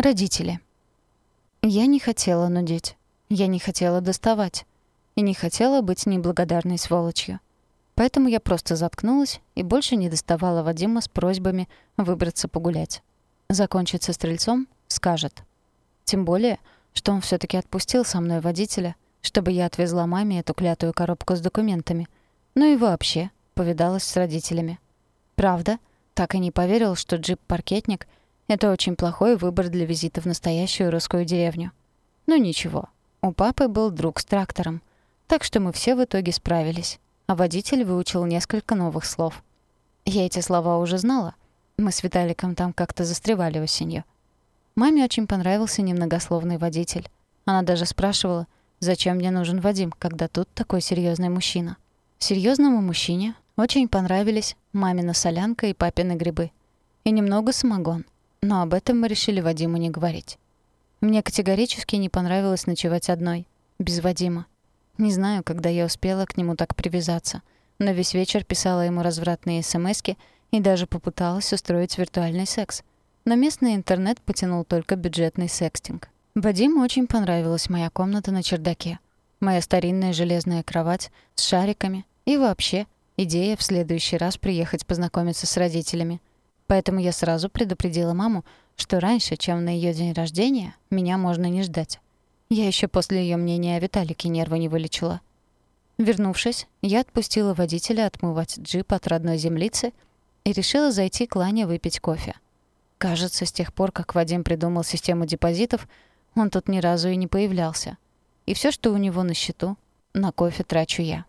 Родители. Я не хотела нудеть. Я не хотела доставать. И не хотела быть неблагодарной сволочью. Поэтому я просто заткнулась и больше не доставала Вадима с просьбами выбраться погулять. Закончится стрельцом — скажет. Тем более, что он все таки отпустил со мной водителя, чтобы я отвезла маме эту клятую коробку с документами. Ну и вообще, повидалась с родителями. Правда, так и не поверил, что джип-паркетник — это очень плохой выбор для визита в настоящую русскую деревню. Ну ничего, у папы был друг с трактором, так что мы все в итоге справились, а водитель выучил несколько новых слов. Я эти слова уже знала. Мы с Виталиком там как-то застревали осенью. Маме очень понравился немногословный водитель. Она даже спрашивала, зачем мне нужен Вадим, когда тут такой серьезный мужчина. Серьезному мужчине очень понравились мамина солянка и папины грибы. И немного самогон. Но об этом мы решили Вадиму не говорить. Мне категорически не понравилось ночевать одной, без Вадима. Не знаю, когда я успела к нему так привязаться, но весь вечер писала ему развратные смски и даже попыталась устроить виртуальный секс. Но местный интернет потянул только бюджетный секстинг. Вадиму очень понравилась моя комната на чердаке. Моя старинная железная кровать с шариками и вообще — идея в следующий раз приехать познакомиться с родителями. Поэтому я сразу предупредила маму, что раньше, чем на ее день рождения, меня можно не ждать. Я еще после ее мнения о Виталике нервы не вылечила. Вернувшись, я отпустила водителя отмывать джип от родной землицы и решила зайти к Лане выпить кофе. Кажется, с тех пор, как Вадим придумал систему депозитов, он тут ни разу и не появлялся. И все, что у него на счету, на кофе трачу я.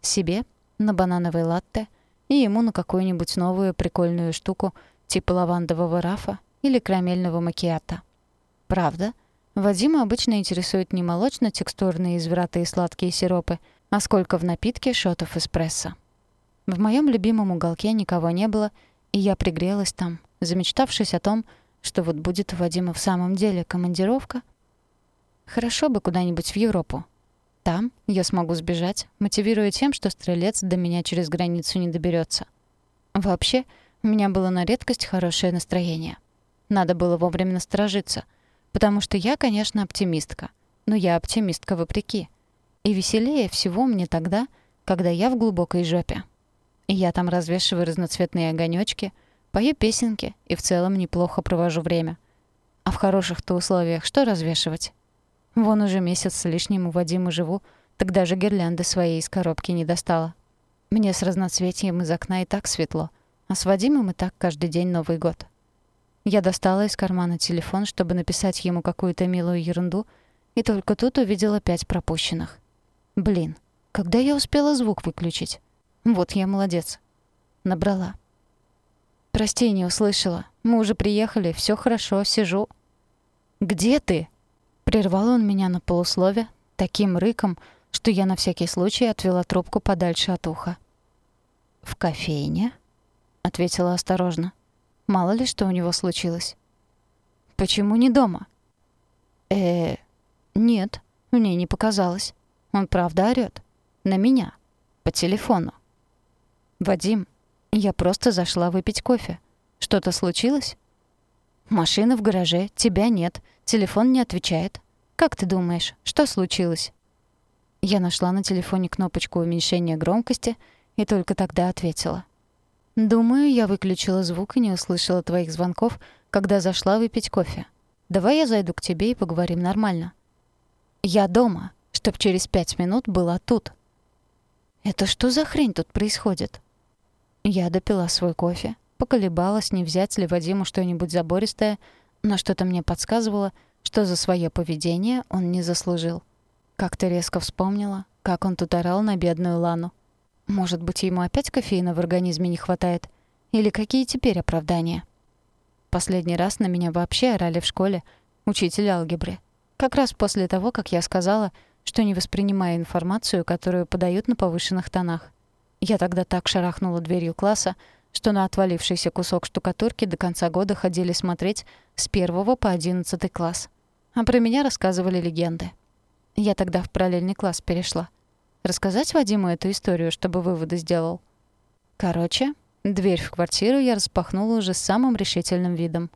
Себе на банановый латте и ему на какую-нибудь новую прикольную штуку типа лавандового рафа или карамельного макиата. Правда, Вадима обычно интересуют не молочно-текстурные извратые сладкие сиропы, а сколько в напитке шотов эспрессо. В моем любимом уголке никого не было, и я пригрелась там, замечтавшись о том, что вот будет у Вадима в самом деле командировка. Хорошо бы куда-нибудь в Европу, там я смогу сбежать, мотивируя тем, что стрелец до меня через границу не доберется. Вообще, у меня было на редкость хорошее настроение. Надо было вовремя насторожиться, потому что я, конечно, оптимистка, но я оптимистка вопреки. И веселее всего мне тогда, когда я в глубокой жопе. И я там развешиваю разноцветные огонёчки, пою песенки и в целом неплохо провожу время. А в хороших-то условиях что развешивать? Вон уже месяц с лишним у Вадима живу, так даже гирлянды своей из коробки не достала. Мне с разноцветием из окна и так светло, а с Вадимом и так каждый день Новый год. Я достала из кармана телефон, чтобы написать ему какую-то милую ерунду, и только тут увидела пять пропущенных. Блин, когда я успела звук выключить? Вот я молодец. Набрала. «Прости, не услышала. Мы уже приехали, все хорошо, сижу». «Где ты?» Прервал он меня на полуслове таким рыком, что я на всякий случай отвела трубку подальше от уха. «В кофейне?» — ответила осторожно. Мало ли что у него случилось. «Почему не дома?» э нет, мне не показалось. Он правда орёт. На меня. По телефону. «Вадим, я просто зашла выпить кофе. Что-то случилось?» «Машина в гараже, тебя нет, телефон не отвечает. Как ты думаешь, что случилось?» Я нашла на телефоне кнопочку уменьшения громкости и только тогда ответила. «Думаю, я выключила звук и не услышала твоих звонков, когда зашла выпить кофе. Давай я зайду к тебе и поговорим нормально». «Я дома, чтоб через пять минут была тут». «Это что за хрень тут происходит?» Я допила свой кофе, поколебалась, не взять ли Вадиму что-нибудь забористое, но что-то мне подсказывало — что за свое поведение он не заслужил. Как-то резко вспомнила, как он тут орал на бедную Лану. Может быть, ему опять кофеина в организме не хватает? Или какие теперь оправдания? Последний раз на меня вообще орали в школе учитель алгебры. Как раз после того, как я сказала, что не воспринимаю информацию, которую подают на повышенных тонах. Я тогда так шарахнула дверью класса, что на отвалившийся кусок штукатурки до конца года ходили смотреть с первого по одиннадцатый класс. А про меня рассказывали легенды. Я тогда в параллельный класс перешла. Рассказать Вадиму эту историю, чтобы выводы сделал? Короче, дверь в квартиру я распахнула уже с самым решительным видом.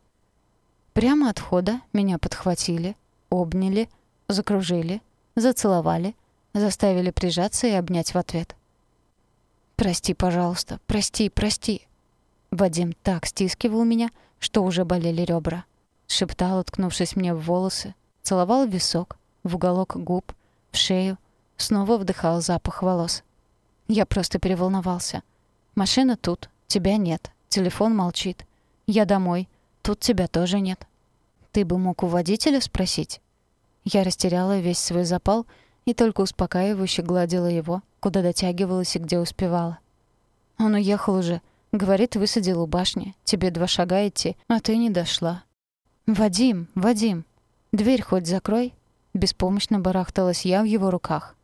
Прямо от входа меня подхватили, обняли, закружили, зацеловали, заставили прижаться и обнять в ответ. «Прости, пожалуйста, прости, прости». Вадим так стискивал меня, что уже болели ребра. Шептал, уткнувшись мне в волосы, целовал висок, в уголок губ, в шею, снова вдыхал запах волос. Я просто переволновался. Машина тут, тебя нет, телефон молчит. Я домой, тут тебя тоже нет. Ты бы мог у водителя спросить? Я растеряла весь свой запал и только успокаивающе гладила его, куда дотягивалась и где успевала. Он уехал уже. Говорит, высадил у башни. Тебе два шага идти, а ты не дошла. «Вадим, Вадим, дверь хоть закрой». Беспомощно барахталась я в его руках.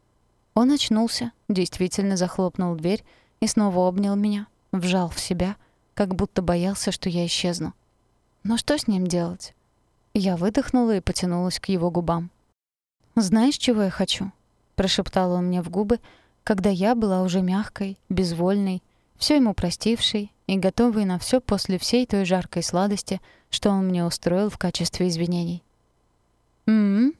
Он очнулся, действительно захлопнул дверь и снова обнял меня, вжал в себя, как будто боялся, что я исчезну. Но что с ним делать? Я выдохнула и потянулась к его губам. «Знаешь, чего я хочу?» — прошептал он мне в губы, когда я была уже мягкой, безвольной, все ему простившей и готовой на все после всей той жаркой сладости, что он мне устроил в качестве извинений. «М-м-м?»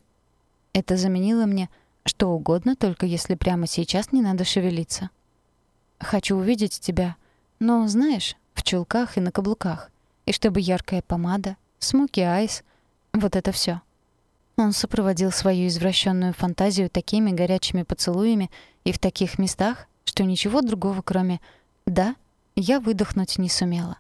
Это заменило мне что угодно, только если прямо сейчас не надо шевелиться. «Хочу увидеть тебя, но, знаешь, в чулках и на каблуках, и чтобы яркая помада, смоки айс, вот это все. Он сопроводил свою извращенную фантазию такими горячими поцелуями и в таких местах, что ничего другого, кроме «да», я выдохнуть не сумела.